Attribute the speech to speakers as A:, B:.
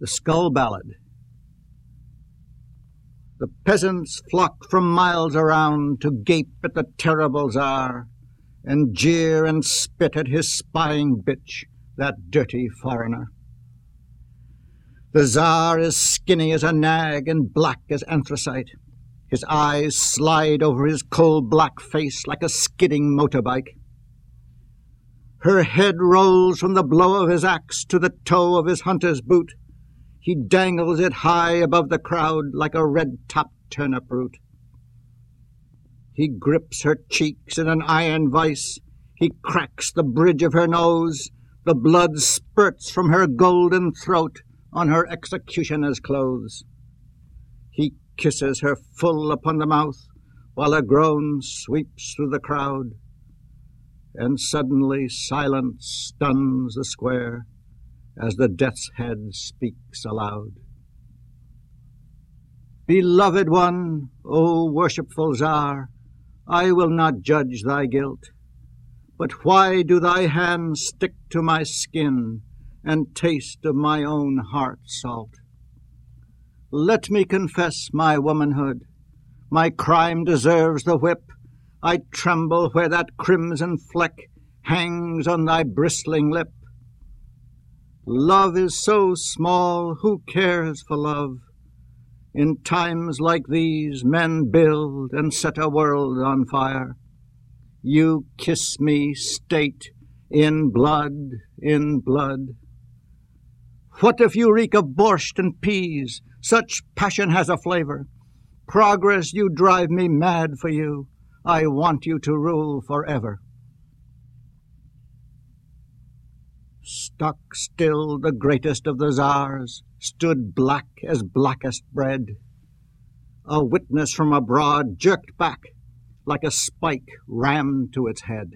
A: The Skull Ballad. The peasants flock from miles around to gape at the terrible czar, and jeer and spit at his spying bitch, that dirty foreigner. The czar is skinny as a nag and black as anthracite. His eyes slide over his coal black face like a skidding motorbike. Her head rolls from the blow of his axe to the toe of his hunter's boot. He dangles it high above the crowd like a red-topped turnip root. He grips her cheeks in an iron vice. He cracks the bridge of her nose. The blood spurts from her golden throat on her executioner's clothes. He kisses her full upon the mouth, while a groan sweeps through the crowd. And suddenly silence stuns the square as the death's head speaks aloud. Beloved one, O worshipful Tsar, I will not judge thy guilt. But why do thy hands stick to my skin and taste of my own heart salt? Let me confess my womanhood. My crime deserves the whip. I tremble where that crimson fleck hangs on thy bristling lip. Love is so small, who cares for love? In times like these, men build and set a world on fire. You kiss me, state, in blood, in blood. What if you reek of borscht and peas? Such passion has a flavor. Progress, you drive me mad for you. I want you to rule forever. Stuck still, the greatest of the czars, stood black as blackest bread. A witness from abroad jerked back like a spike rammed to its head.